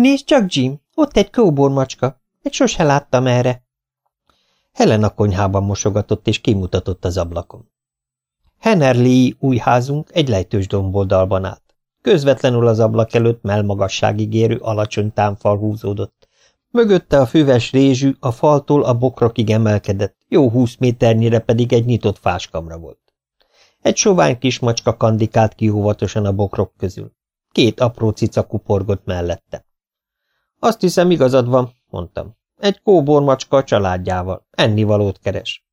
Nézd csak, Jim, ott egy kóbormacska. Egy sose láttam erre. Helen a konyhában mosogatott és kimutatott az ablakon. Hennerley új házunk egy lejtős domboldalban állt. Közvetlenül az ablak előtt melmagasságig érő alacsony támfal húzódott. Mögötte a füves rézsű a faltól a bokrokig emelkedett, jó húsz méternyire pedig egy nyitott fáskamra volt. Egy sovány kis macska kandikált ki óvatosan a bokrok közül. Két apró cica kuporgott mellette. Azt hiszem, igazad van, mondtam. Egy kóbormacska a családjával. Ennivalót keres.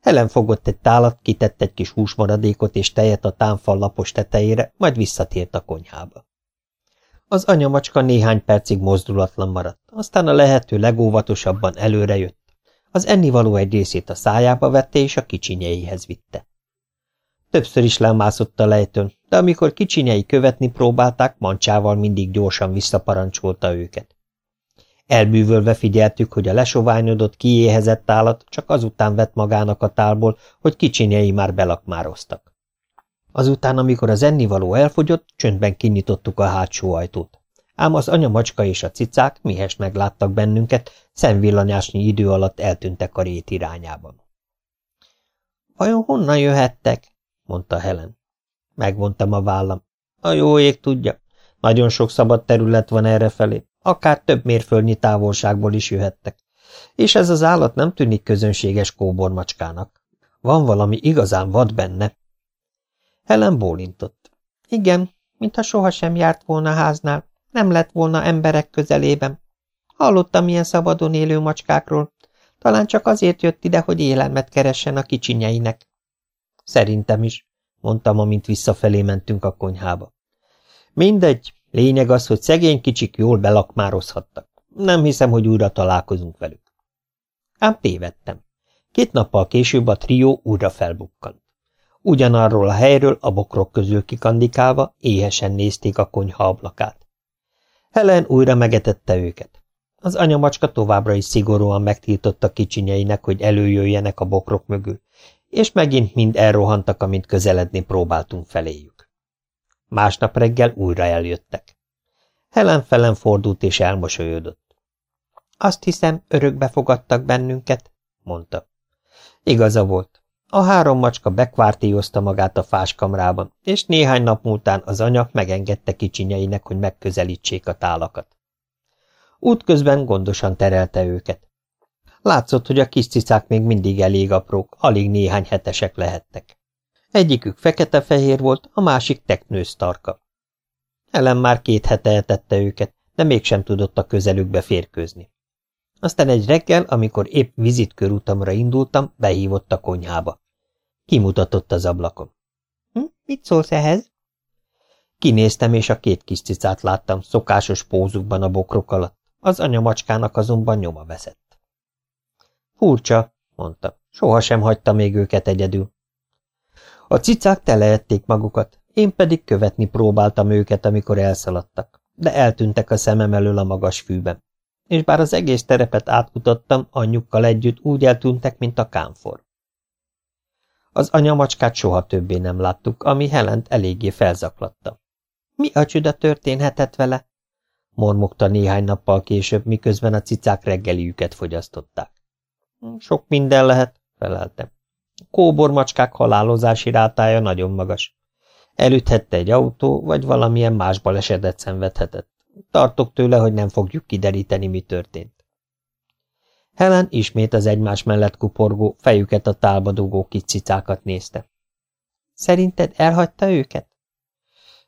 Helen fogott egy tálat, kitett egy kis húsmaradékot és tejet a támfal lapos tetejére, majd visszatért a konyhába. Az anyamacska néhány percig mozdulatlan maradt, aztán a lehető legóvatosabban előre jött. Az ennivaló egy részét a szájába vette és a kicsinyeihez vitte. Többször is lemászott a lejtőn, de amikor kicsinyei követni próbálták, mancsával mindig gyorsan visszaparancsolta őket. Elbűvölve figyeltük, hogy a lesoványodott, kiéhezett állat csak azután vett magának a tálból, hogy kicsinyei már belakmároztak. Azután, amikor az ennivaló elfogyott, csöndben kinyitottuk a hátsó ajtót. Ám az anyamacska és a cicák, mihes megláttak bennünket, szemvillanyásnyi idő alatt eltűntek a rét irányában. – Vajon honnan jöhettek? – mondta Helen. Megvontam a vállam. A jó ég tudja, nagyon sok szabad terület van errefelé, akár több mérföldnyi távolságból is jöhettek. És ez az állat nem tűnik közönséges kóbormacskának. Van valami igazán vad benne. Helen bólintott. Igen, mintha sohasem járt volna háznál, nem lett volna emberek közelében. Hallottam ilyen szabadon élő macskákról. Talán csak azért jött ide, hogy élelmet keressen a kicsinyeinek. Szerintem is, mondtam, amint visszafelé mentünk a konyhába. Mindegy, lényeg az, hogy szegény kicsik jól belakmározhattak. Nem hiszem, hogy újra találkozunk velük. Ám tévedtem. Két nappal később a trió újra felbukkant. Ugyanarról a helyről a bokrok közül kikandikálva éhesen nézték a konyha ablakát. Helen újra megetette őket. Az anyamacska továbbra is szigorúan megtiltotta kicsinyeinek, hogy előjöjjenek a bokrok mögül, és megint mind elrohantak, amint közeledni próbáltunk feléjük. Másnap reggel újra eljöttek. Helen felen fordult és elmosolyodott. Azt hiszem, örökbe fogadtak bennünket, mondta. Igaza volt. A három macska bekvártiozta magát a fáskamrában, és néhány nap múltán az anya megengedte kicsinyeinek, hogy megközelítsék a tálakat. Útközben gondosan terelte őket. Látszott, hogy a kis cicák még mindig elég aprók, alig néhány hetesek lehettek. Egyikük fekete-fehér volt, a másik teknős tarka. Ellen már két hete etette őket, de mégsem tudott a közelükbe férkőzni. Aztán egy reggel, amikor épp vizitkörútamra indultam, behívott a konyhába. Kimutatott az ablakon. Hm, mit szólsz ehhez? Kinéztem, és a két kis cicát láttam szokásos pózukban a bokrok alatt, az anyamacskának azonban nyoma veszett. Furcsa, mondta, sohasem hagyta még őket egyedül. A cicák teleették magukat, én pedig követni próbáltam őket, amikor elszaladtak, de eltűntek a szemem elől a magas fűben és bár az egész terepet átkutattam, anyjukkal együtt úgy eltűntek, mint a kámfor. Az anyamacskát soha többé nem láttuk, ami Helent eléggé felzaklatta. Mi a csuda történhetett vele? mormogta néhány nappal később, miközben a cicák reggeliüket fogyasztották. Sok minden lehet, feleltem. Kóbormacskák halálozási rátája nagyon magas. Elüthette egy autó, vagy valamilyen más balesetet szenvedhetett. Tartok tőle, hogy nem fogjuk kideríteni, mi történt. Helen ismét az egymás mellett kuporgó, fejüket a tálba dugó kis cicákat nézte. Szerinted elhagyta őket?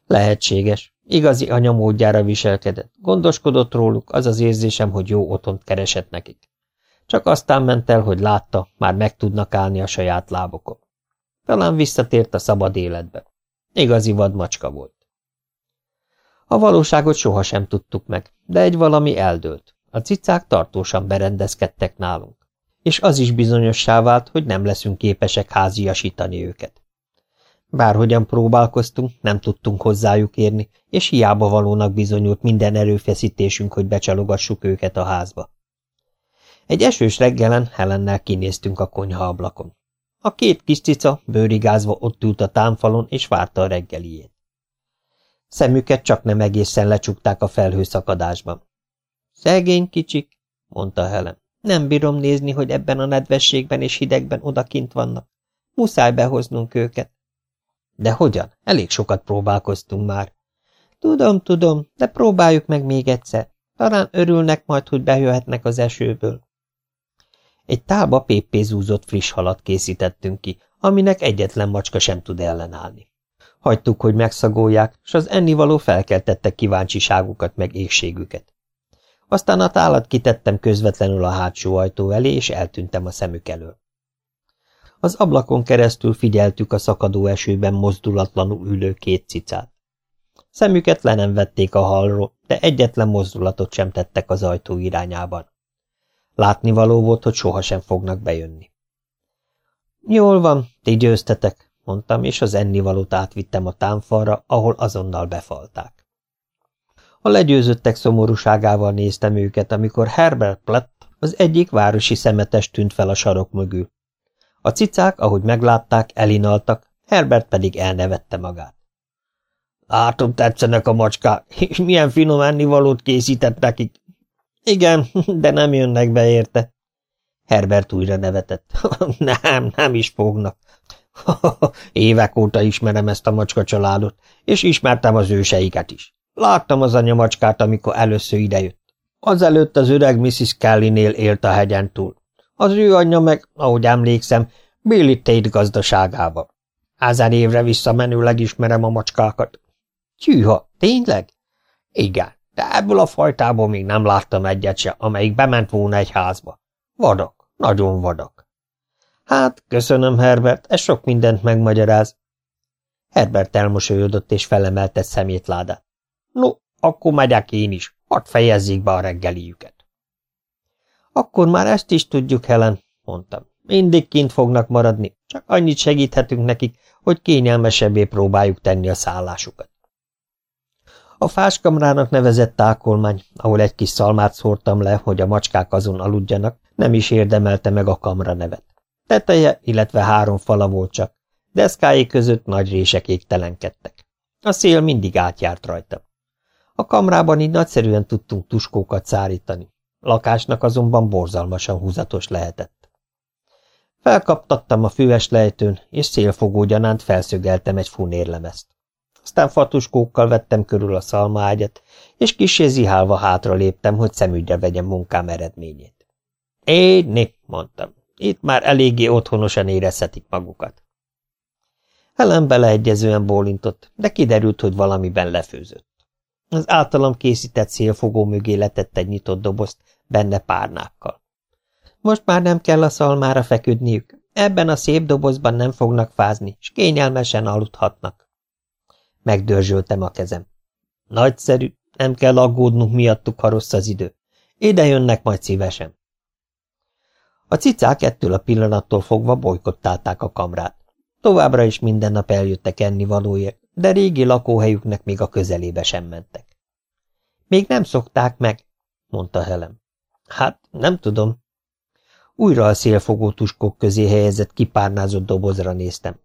Lehetséges. Igazi anyamódjára viselkedett. Gondoskodott róluk, az az érzésem, hogy jó otthont keresett nekik. Csak aztán ment el, hogy látta, már meg tudnak állni a saját lábokon. Talán visszatért a szabad életbe. Igazi vadmacska volt. A valóságot sohasem tudtuk meg, de egy valami eldőlt. A cicák tartósan berendezkedtek nálunk. És az is bizonyossá vált, hogy nem leszünk képesek háziasítani őket. Bárhogyan próbálkoztunk, nem tudtunk hozzájuk érni, és hiába valónak bizonyult minden erőfeszítésünk, hogy becsalogassuk őket a házba. Egy esős reggelen Helennel kinéztünk a konyha ablakon. A két kis cica bőrigázva ott ült a támfalon, és várta a reggeliét. Szemüket csak nem egészen lecsukták a felhőszakadásban. Szegény kicsik, mondta Helen. Nem bírom nézni, hogy ebben a nedvességben és hidegben odakint vannak. Muszáj behoznunk őket. De hogyan? Elég sokat próbálkoztunk már. Tudom, tudom, de próbáljuk meg még egyszer. Talán örülnek majd, hogy bejöhetnek az esőből. Egy tálba péppézúzott friss halat készítettünk ki, aminek egyetlen macska sem tud ellenállni. Hagytuk, hogy megszagolják, s az ennivaló felkeltette kíváncsiságukat meg égségüket. Aztán a tálat kitettem közvetlenül a hátsó ajtó elé, és eltűntem a szemük elől. Az ablakon keresztül figyeltük a szakadó esőben mozdulatlanul ülő két cicát. Szemüket le nem vették a halról, de egyetlen mozdulatot sem tettek az ajtó irányában. Látnivaló volt, hogy sohasem fognak bejönni. Jól van, ti győztetek, mondtam, és az ennivalót átvittem a támfalra, ahol azonnal befalták. A legyőzöttek szomorúságával néztem őket, amikor Herbert Platt, az egyik városi szemetes tűnt fel a sarok mögül. A cicák, ahogy meglátták, elinaltak, Herbert pedig elnevette magát. Látom, tetszenek a macskák, és milyen finom ennivalót készített nekik. Igen, de nem jönnek be érte. Herbert újra nevetett. nem, nem is fognak. Évek óta ismerem ezt a macska családot, és ismertem az őseiket is. Láttam az anyamacskát, amikor először idejött. Azelőtt az öreg Mrs. Kelly-nél élt a hegyen túl. Az ő anyja meg, ahogy emlékszem, Billy Tate gazdaságába. Ezer évre visszamenőleg ismerem a macskákat. Tyűha, tényleg? Igen, de ebből a fajtából még nem láttam egyet se, amelyik bement volna egy házba. Vadak, nagyon vadak. Hát, köszönöm, Herbert, ez sok mindent megmagyaráz. Herbert elmosolyodott és felemelte szemétládát. No, akkor megyek én is, hadd fejezzék be a reggeliüket. Akkor már ezt is tudjuk, Helen, mondtam. Mindig kint fognak maradni, csak annyit segíthetünk nekik, hogy kényelmesebbé próbáljuk tenni a szállásukat. A fáskamrának nevezett tákolmány, ahol egy kis szalmát szórtam le, hogy a macskák azon aludjanak, nem is érdemelte meg a kamra nevet. Teteje, illetve három fala volt csak, deszkái között nagy rések égtelenkedtek. A szél mindig átjárt rajta. A kamrában így nagyszerűen tudtunk tuskókat szárítani. Lakásnak azonban borzalmasan húzatos lehetett. Felkaptattam a füves lejtőn, és szélfogó gyanánt felszögeltem egy funérlemezt. Aztán fatuskókkal vettem körül a szalmaágyat, és kisé zihálva hátra léptem, hogy szemügyre vegyem munkám eredményét. Édni, mondtam, itt már eléggé otthonosan érezhetik magukat. Helen beleegyezően bólintott, de kiderült, hogy valamiben lefőzött. Az általam készített szélfogó mögé letett egy nyitott dobozt, benne párnákkal. Most már nem kell a szalmára feküdniük, ebben a szép dobozban nem fognak fázni, és kényelmesen aludhatnak. Megdörzsöltem a kezem. Nagyszerű, nem kell aggódnunk miattuk, ha rossz az idő. Ide jönnek majd szívesen. A cicák ettől a pillanattól fogva bolykottálták a kamrát. Továbbra is minden nap eljöttek enni valóért, de régi lakóhelyüknek még a közelébe sem mentek. Még nem szokták meg, mondta Helem. Hát, nem tudom. Újra a szélfogó tuskok közé helyezett kipárnázott dobozra néztem.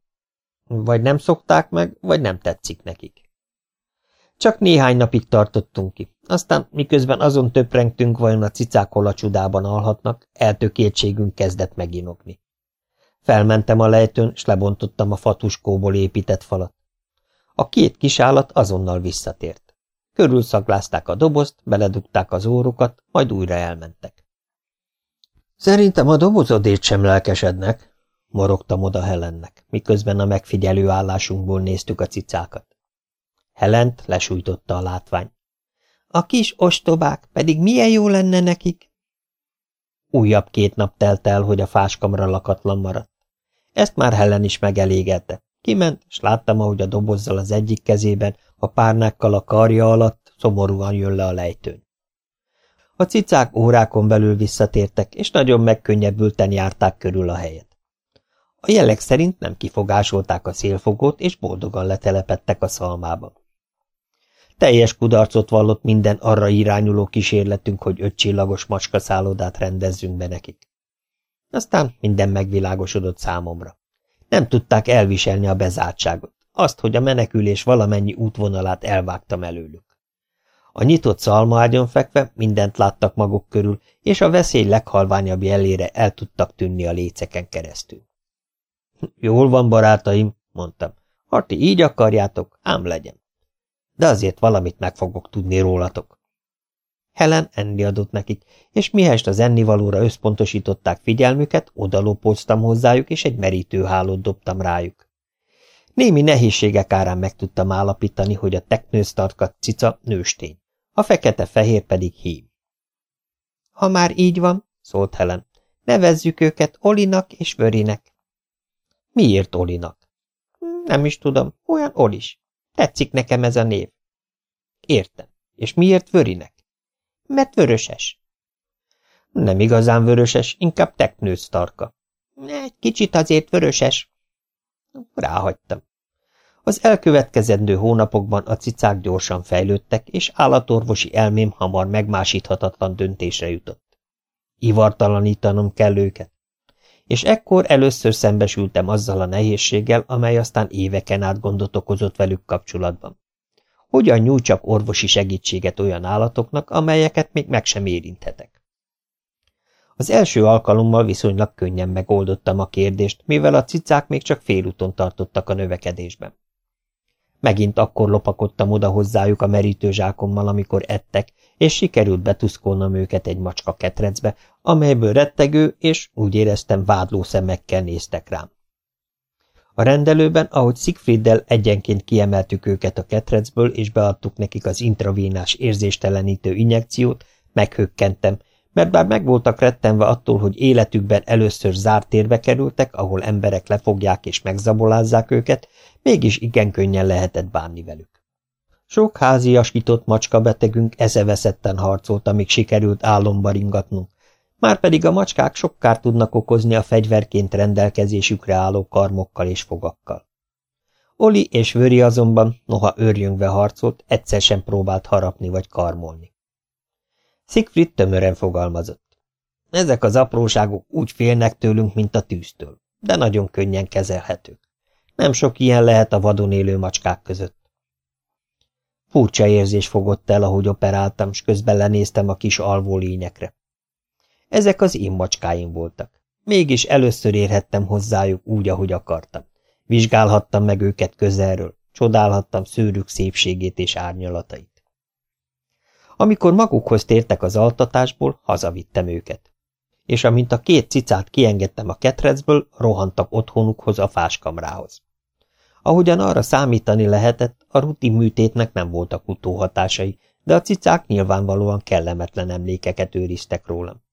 Vagy nem szokták meg, vagy nem tetszik nekik. Csak néhány napig tartottunk ki, aztán miközben azon töprengtünk, vajon a cicák hol a csodában alhatnak, eltökéltségünk kezdett meginokni. Felmentem a lejtőn, s lebontottam a fatuskóból épített falat. A két kis állat azonnal visszatért. Körülszaglázták a dobozt, beledugták az órukat, majd újra elmentek. Szerintem a dobozodét sem lelkesednek, morogtam oda Helennek, miközben a megfigyelő állásunkból néztük a cicákat. Helent lesújtotta a látvány. A kis ostobák, pedig milyen jó lenne nekik? Újabb két nap telt el, hogy a fáskamra lakatlan maradt. Ezt már Helen is megelégelte. Kiment, és láttam, ahogy a dobozzal az egyik kezében, a párnákkal a karja alatt szomorúan jön le a lejtőn. A cicák órákon belül visszatértek, és nagyon megkönnyebbülten járták körül a helyet. A jelek szerint nem kifogásolták a szélfogót, és boldogan letelepettek a szalmában. Teljes kudarcot vallott minden arra irányuló kísérletünk, hogy ötcsillagos macskaszállodát rendezzünk be nekik. Aztán minden megvilágosodott számomra. Nem tudták elviselni a bezártságot. azt, hogy a menekülés valamennyi útvonalát elvágtam előlük. A nyitott szalmaágyon fekve mindent láttak maguk körül, és a veszély leghalványabb jelére el tudtak tűnni a léceken keresztül. Jól van, barátaim, mondtam. Ha ti így akarjátok, ám legyen. De azért valamit meg fogok tudni rólatok. Helen enni adott nekik, és mihest az ennivalóra összpontosították figyelmüket, odalopóztam hozzájuk, és egy merítőhálót dobtam rájuk. Némi nehézségek árán meg tudtam állapítani, hogy a teknősztarkat cica nőstény, a fekete-fehér pedig hím. Ha már így van, szólt Helen, nevezzük őket Olinak és Vörinek. Miért Olinak? Nem is tudom, olyan Olis. Tetszik nekem ez a név. Értem. És miért Vörinek? Mert vöröses. Nem igazán vöröses, inkább teknősz tarka. Egy kicsit azért vöröses. Ráhagytam. Az elkövetkezendő hónapokban a cicák gyorsan fejlődtek, és állatorvosi elmém hamar megmásíthatatlan döntésre jutott. Ivartalanítanom kell őket. És ekkor először szembesültem azzal a nehézséggel, amely aztán éveken át gondot okozott velük kapcsolatban. Hogyan nyújtsak orvosi segítséget olyan állatoknak, amelyeket még meg sem érinthetek? Az első alkalommal viszonylag könnyen megoldottam a kérdést, mivel a cicák még csak félúton tartottak a növekedésben. Megint akkor lopakodtam oda hozzájuk a merítőzsákommal, amikor ettek, és sikerült betuszkolnom őket egy macska ketrecbe, amelyből rettegő, és úgy éreztem vádló szemekkel néztek rám. A rendelőben, ahogy Siegfrieddel egyenként kiemeltük őket a ketrecből, és beadtuk nekik az intravénás érzéstelenítő injekciót, meghökkentem, mert bár meg voltak rettenve attól, hogy életükben először zárt térbe kerültek, ahol emberek lefogják és megzabolázzák őket, mégis igen könnyen lehetett bánni velük. Sok háziasított macska betegünk ezeveszetten harcolt, amíg sikerült álomba ringatnunk, márpedig a macskák sok kárt tudnak okozni a fegyverként rendelkezésükre álló karmokkal és fogakkal. Oli és Vöri azonban, noha őrjöngve harcolt, egyszer sem próbált harapni vagy karmolni. Siegfried tömören fogalmazott. Ezek az apróságok úgy félnek tőlünk, mint a tűztől, de nagyon könnyen kezelhetők. Nem sok ilyen lehet a vadon élő macskák között. Furcsa érzés fogott el, ahogy operáltam, s közben lenéztem a kis alvó lényekre. Ezek az én macskáim voltak. Mégis először érhettem hozzájuk úgy, ahogy akartam. Vizsgálhattam meg őket közelről, csodálhattam szőrük szépségét és árnyalatait. Amikor magukhoz tértek az altatásból, hazavittem őket. És amint a két cicát kiengedtem a ketrecből, rohantak otthonukhoz a fáskamrához. Ahogyan arra számítani lehetett, a rutin műtétnek nem voltak utóhatásai, de a cicák nyilvánvalóan kellemetlen emlékeket őriztek rólam.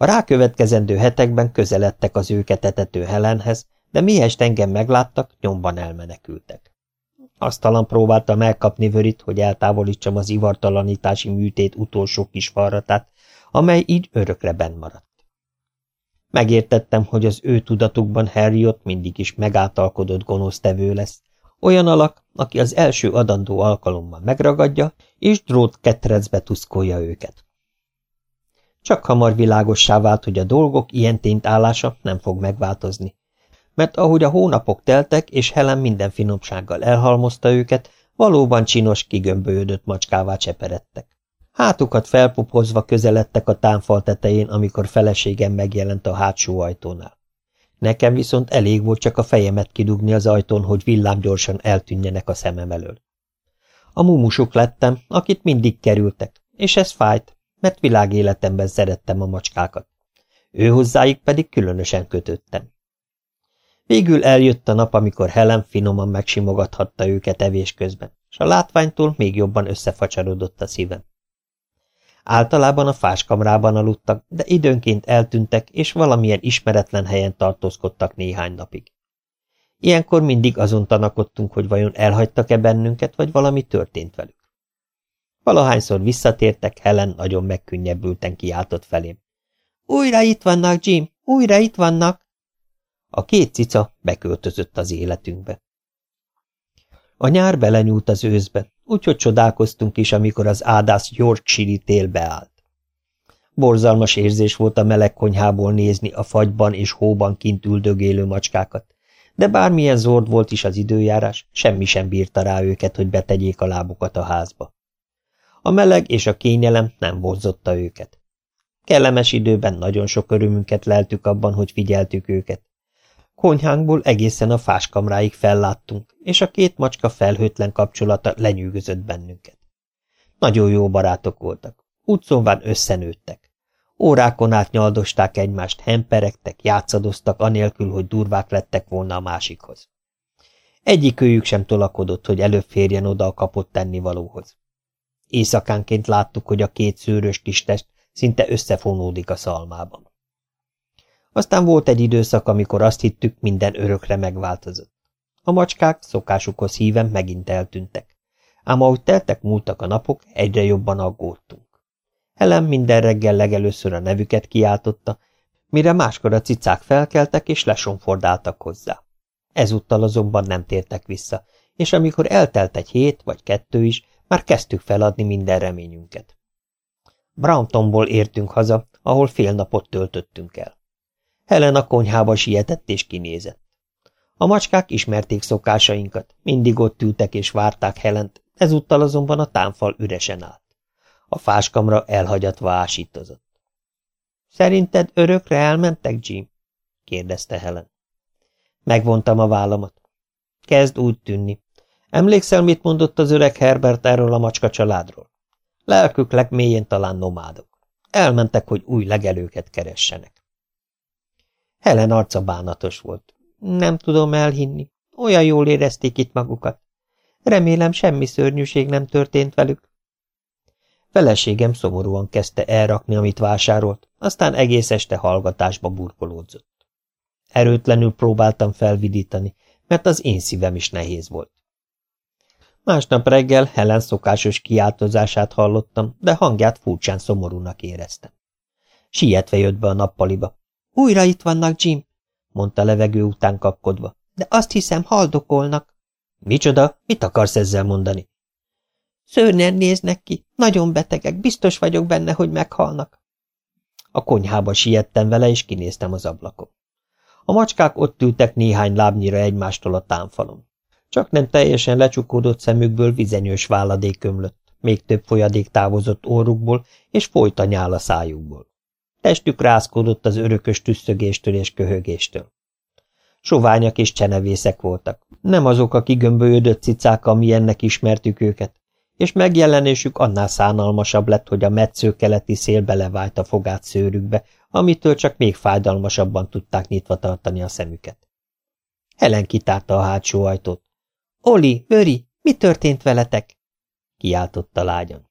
A rákövetkezendő hetekben közeledtek az őket etető Helenhez, de mihez engem megláttak, nyomban elmenekültek. Asztalan próbáltam elkapni Vörit, hogy eltávolítsam az ivartalanítási műtét utolsó kis varratát, amely így örökre maradt. Megértettem, hogy az ő tudatukban Harriot mindig is megáltalkodott gonosztevő lesz, olyan alak, aki az első adandó alkalommal megragadja, és drót ketrecbe tuszkolja őket. Csak hamar világossá vált, hogy a dolgok ilyen tényt állása nem fog megváltozni. Mert ahogy a hónapok teltek, és Helen minden finomsággal elhalmozta őket, valóban csinos, kigömbölyödött macskává cseperedtek. Hátukat felpupozva közeledtek a támfal tetején, amikor feleségem megjelent a hátsó ajtónál. Nekem viszont elég volt csak a fejemet kidugni az ajtón, hogy villámgyorsan eltűnjenek a szemem elől. A mumusuk lettem, akit mindig kerültek, és ez fájt, mert világéletemben szerettem a macskákat. Ő hozzáik pedig különösen kötöttem. Végül eljött a nap, amikor Helen finoman megsimogathatta őket evés közben, és a látványtól még jobban összefacsarodott a szívem. Általában a fáskamrában aludtak, de időnként eltűntek, és valamilyen ismeretlen helyen tartózkodtak néhány napig. Ilyenkor mindig azon tanakodtunk, hogy vajon elhagytak-e bennünket, vagy valami történt velük. Valahányszor visszatértek, Helen nagyon megkönnyebbülten kiáltott felém. Újra itt vannak, Jim, újra itt vannak! A két cica beköltözött az életünkbe. A nyár belenyúlt az őszbe, úgyhogy csodálkoztunk is, amikor az ádász Yorkshire tél beállt. Borzalmas érzés volt a meleg konyhából nézni a fagyban és hóban kint üldögélő macskákat, de bármilyen zord volt is az időjárás, semmi sem bírta rá őket, hogy betegyék a lábukat a házba. A meleg és a kényelem nem vonzotta őket. Kellemes időben nagyon sok örömünket leltük abban, hogy figyeltük őket. Konyhánkból egészen a fáskamráig felláttunk, és a két macska felhőtlen kapcsolata lenyűgözött bennünket. Nagyon jó barátok voltak, útszóván összenőttek. Órákon át nyaldosták egymást, hemperegtek, játszadoztak, anélkül, hogy durvák lettek volna a másikhoz. Egyik őjük sem tolakodott, hogy előbb férjen oda a kapott tennivalóhoz. Éjszakánként láttuk, hogy a két szőrös kis test szinte összefonódik a szalmában. Aztán volt egy időszak, amikor azt hittük, minden örökre megváltozott. A macskák szokásukhoz híven megint eltűntek. Ám ahogy teltek múltak a napok, egyre jobban aggódtunk. Helen minden reggel legelőször a nevüket kiáltotta, mire máskor a cicák felkeltek és lesonfordáltak hozzá. Ezúttal azonban nem tértek vissza, és amikor eltelt egy hét vagy kettő is, már kezdtük feladni minden reményünket. Browntonból értünk haza, ahol fél napot töltöttünk el. Helen a konyhába sietett és kinézett. A macskák ismerték szokásainkat, mindig ott ültek és várták Helent, ezúttal azonban a támfal üresen állt. A fáskamra elhagyatva ásítozott. – Szerinted örökre elmentek, Jim? – kérdezte Helen. Megvontam a vállamat. Kezd úgy tűnni. Emlékszel, mit mondott az öreg Herbert erről a macska családról? Lelkük legmélyén talán nomádok. Elmentek, hogy új legelőket keressenek. Helen arca bánatos volt. Nem tudom elhinni. Olyan jól érezték itt magukat. Remélem, semmi szörnyűség nem történt velük. Feleségem szomorúan kezdte elrakni, amit vásárolt, aztán egész este hallgatásba burkolódzott. Erőtlenül próbáltam felvidítani, mert az én szívem is nehéz volt. Másnap reggel Helen szokásos kiáltozását hallottam, de hangját furcsán szomorúnak éreztem. Sietve jött be a nappaliba. Újra itt vannak, Jim, mondta levegő után kapkodva, de azt hiszem haldokolnak. Micsoda? Mit akarsz ezzel mondani? Szörnyen néznek ki, nagyon betegek, biztos vagyok benne, hogy meghalnak. A konyhába siettem vele, és kinéztem az ablakon. A macskák ott ültek néhány lábnyira egymástól a támfalon. Csak nem teljesen lecsukódott szemükből vizenyős váladék ömlött, még több folyadék távozott orrukból, és folyt a nyál a szájukból. Testük rázkódott az örökös tüsszögéstől és köhögéstől. Soványak és csenevészek voltak, nem azok a kigömbölyödött cicák, amilyennek ismertük őket, és megjelenésük annál szánalmasabb lett, hogy a metsző keleti szél belevált a fogát szőrükbe, amitől csak még fájdalmasabban tudták nyitva tartani a szemüket. Helen kitárta a hátsó ajtót. – Oli, Böri, mi történt veletek? – kiáltotta lágyan.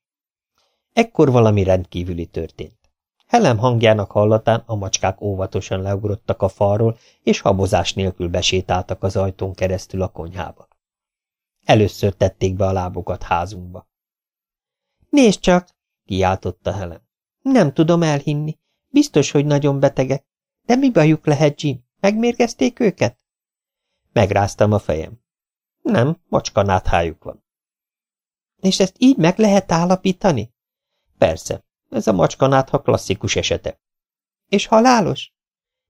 Ekkor valami rendkívüli történt. Helen hangjának hallatán a macskák óvatosan leugrottak a falról, és habozás nélkül besétáltak az ajtón keresztül a konyhába. Először tették be a lábukat házunkba. Nézd csak, kiáltotta Helen. Nem tudom elhinni. Biztos, hogy nagyon betegek. De mi bajuk lehet, Jim? Megmérgezték őket? Megráztam a fejem. Nem, macskanáthájuk van. És ezt így meg lehet állapítani? Persze, ez a macskanátha klasszikus esete. És halálos?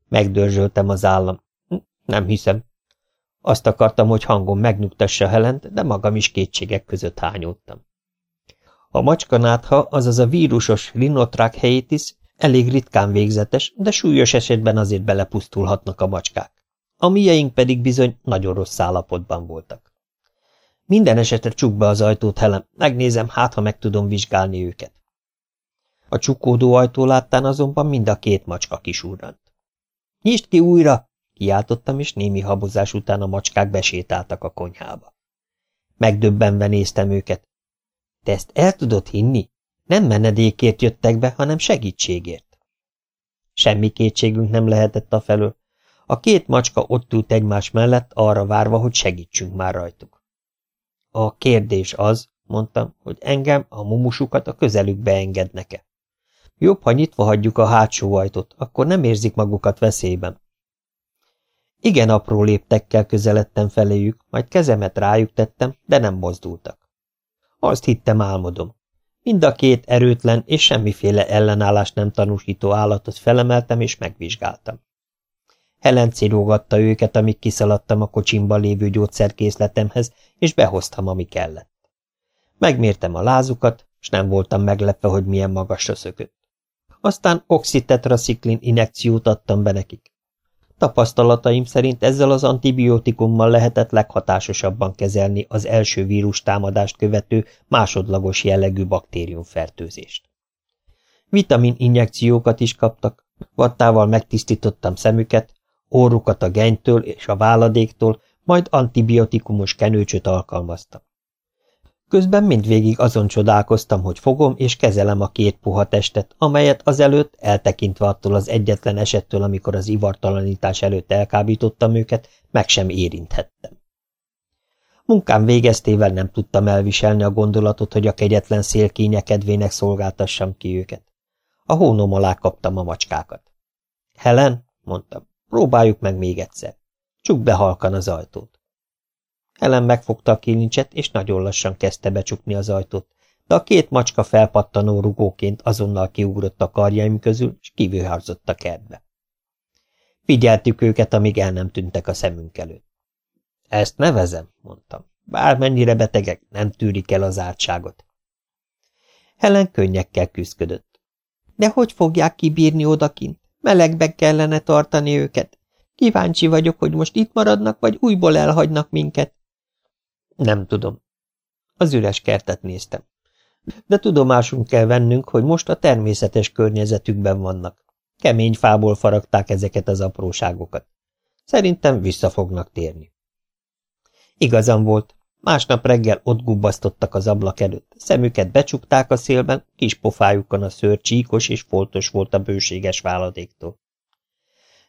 Megdörzsöltem az állam. Nem hiszem. Azt akartam, hogy hangom megnyugtassa Helent, de magam is kétségek között hányódtam. A macskanátha, azaz a vírusos rhinotracheitis elég ritkán végzetes, de súlyos esetben azért belepusztulhatnak a macskák. A mieink pedig bizony nagyon rossz állapotban voltak. Minden esetre csuk be az ajtót, Helen, megnézem, hát ha meg tudom vizsgálni őket. A csukódó ajtó láttán azonban mind a két macska kisurrant. Nyisd ki újra! Kiáltottam, és némi habozás után a macskák besétáltak a konyhába. Megdöbbenve néztem őket. Te ezt el tudod hinni? Nem menedékért jöttek be, hanem segítségért. Semmi kétségünk nem lehetett a felől. A két macska ott ült egymás mellett, arra várva, hogy segítsünk már rajtuk. A kérdés az, mondtam, hogy engem, a mumusukat a közelükbe engednek-e. Jobb, ha nyitva hagyjuk a hátsó ajtót, akkor nem érzik magukat veszélyben. Igen apró léptekkel közeledtem feléjük, majd kezemet rájuk tettem, de nem mozdultak. Azt hittem álmodom. Mind a két erőtlen és semmiféle ellenállást nem tanúsító állatot felemeltem és megvizsgáltam. Helen cirógatta őket, amíg kiszaladtam a kocsimban lévő gyógyszerkészletemhez, és behoztam, ami kellett. Megmértem a lázukat, és nem voltam meglepve, hogy milyen magasra szökött. Aztán oxitetrasziklin injekciót adtam be nekik. Tapasztalataim szerint ezzel az antibiotikummal lehetett leghatásosabban kezelni az első vírus támadást követő másodlagos jellegű baktériumfertőzést. Vitamin injekciókat is kaptak, vattával megtisztítottam szemüket, órukat a genytől és a váladéktól, majd antibiotikumos kenőcsöt alkalmaztam. Közben mindvégig azon csodálkoztam, hogy fogom és kezelem a két puha testet, amelyet azelőtt, eltekintve attól az egyetlen esettől, amikor az ivartalanítás előtt elkábítottam őket, meg sem érinthettem. Munkám végeztével nem tudtam elviselni a gondolatot, hogy a kegyetlen szél kényekedvének szolgáltassam ki őket. A hónom alá kaptam a macskákat. Helen, mondtam, próbáljuk meg még egyszer. Csuk be halkan az ajtót. Helen megfogta a kilincset, és nagyon lassan kezdte becsukni az ajtót, de a két macska felpattanó rugóként azonnal kiugrott a karjaim közül, és kivőharzott a kertbe. Figyeltük őket, amíg el nem tűntek a szemünk előtt. Ezt nevezem, mondtam. Bármennyire betegek, nem tűrik el az ártságot. Helen könnyekkel küzdködött. De hogy fogják kibírni odakint? Melegben kellene tartani őket. Kíváncsi vagyok, hogy most itt maradnak, vagy újból elhagynak minket. Nem tudom. Az üres kertet néztem. De tudomásunk kell vennünk, hogy most a természetes környezetükben vannak. Kemény fából faragták ezeket az apróságokat. Szerintem vissza fognak térni. Igazam volt. Másnap reggel ott gubbasztottak az ablak előtt. Szemüket becsukták a szélben, kis pofájukon a szőr csíkos és foltos volt a bőséges váladéktól.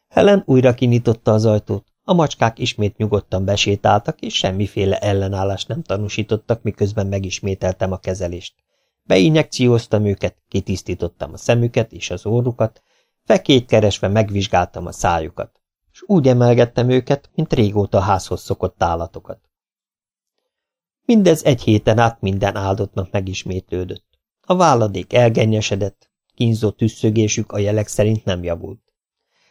Helen újra kinyitotta az ajtót. A macskák ismét nyugodtan besétáltak, és semmiféle ellenállást nem tanúsítottak, miközben megismételtem a kezelést. Beinjekcióztam őket, kitisztítottam a szemüket és az órukat, fekét keresve megvizsgáltam a szájukat, és úgy emelgettem őket, mint régóta házhoz szokott állatokat. Mindez egy héten át minden áldottnak megismétlődött. A váladék elgennyesedett, kínzó tüsszögésük a jelek szerint nem javult.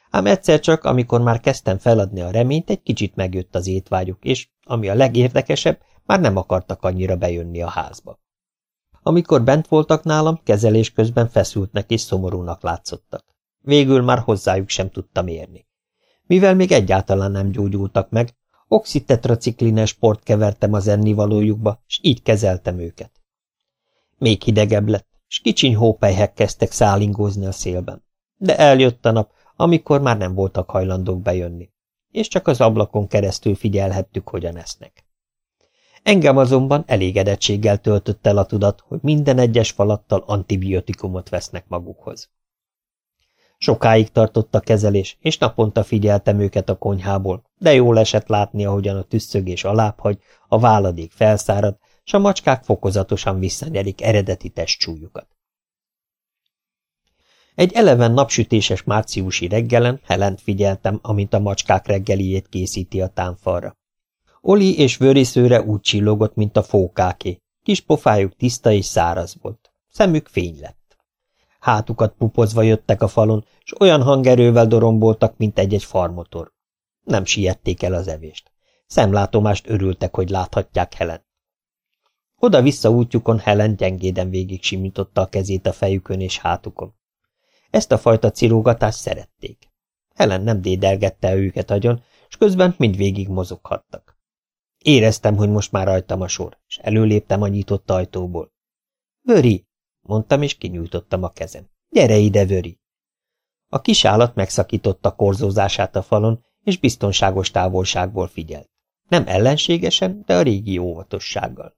Ám egyszer csak, amikor már kezdtem feladni a reményt, egy kicsit megjött az étvágyuk, és, ami a legérdekesebb, már nem akartak annyira bejönni a házba. Amikor bent voltak nálam, kezelés közben feszültnek és szomorúnak látszottak. Végül már hozzájuk sem tudtam érni. Mivel még egyáltalán nem gyógyultak meg, oxitetraciklines port kevertem az ennivalójukba, és így kezeltem őket. Még hidegebb lett, és kicsiny hópelyhek kezdtek szállingózni a szélben. De eljött a nap, amikor már nem voltak hajlandók bejönni, és csak az ablakon keresztül figyelhettük, hogyan esznek. Engem azonban elégedettséggel töltött el a tudat, hogy minden egyes falattal antibiotikumot vesznek magukhoz. Sokáig tartott a kezelés, és naponta figyeltem őket a konyhából, de jól esett látni, ahogyan a tüsszögés alábbhagy, a váladék felszárad, s a macskák fokozatosan visszanyerik eredeti testcsúlyukat. Egy eleven napsütéses márciusi reggelen Helent figyeltem, amint a macskák reggeliét készíti a támfalra. Oli és vöriszőre úgy csillogott, mint a fókáké. Kis pofájuk tiszta és száraz volt. Szemük fény lett. Hátukat pupozva jöttek a falon, és olyan hangerővel doromboltak, mint egy-egy farmotor. Nem siették el az evést. Szemlátomást örültek, hogy láthatják Helen. Oda-vissza útjukon Helen gyengéden végig simította a kezét a fejükön és hátukon. Ezt a fajta cirógatást szerették. Helen nem dédelgette őket agyon, és közben mindvégig mozoghattak. Éreztem, hogy most már rajtam a sor, és előléptem a nyitott ajtóból. Vöri, mondtam, és kinyújtottam a kezem. Gyere ide, Vöri! A kis állat megszakította korzózását a falon, és biztonságos távolságból figyelt. Nem ellenségesen, de a régi óvatossággal.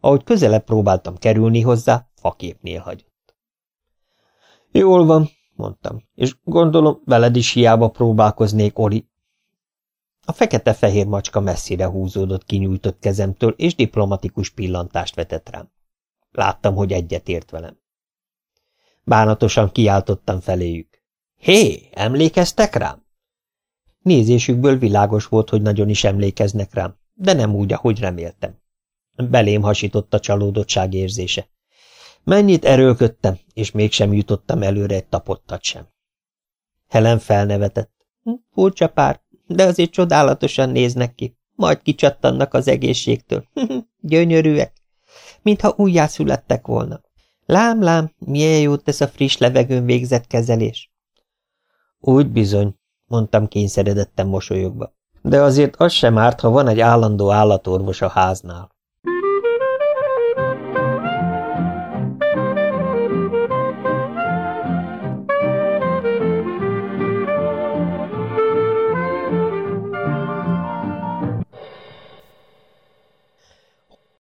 Ahogy közelebb próbáltam kerülni hozzá, faképnél hagyott. Jól van, mondtam, és gondolom, veled is hiába próbálkoznék, Ori. A fekete-fehér macska messzire húzódott kinyújtott kezemtől, és diplomatikus pillantást vetett rám. Láttam, hogy egyet ért velem. Bánatosan kiáltottam feléjük. Hé, emlékeztek rám? Nézésükből világos volt, hogy nagyon is emlékeznek rám, de nem úgy, ahogy reméltem. Belém hasított a csalódottság érzése. Mennyit erőlködtem, és mégsem jutottam előre egy tapottat sem. Helen felnevetett, Hm, furcsa pár, de azért csodálatosan néznek ki. Majd kicsattannak az egészségtől. Gyönyörűek, mintha újjászülettek volna. Lám, lám, milyen jót tesz a friss levegőn végzett kezelés. Úgy bizony, mondtam kényszeredetten mosolyogva. De azért az sem árt, ha van egy állandó állatorvos a háznál.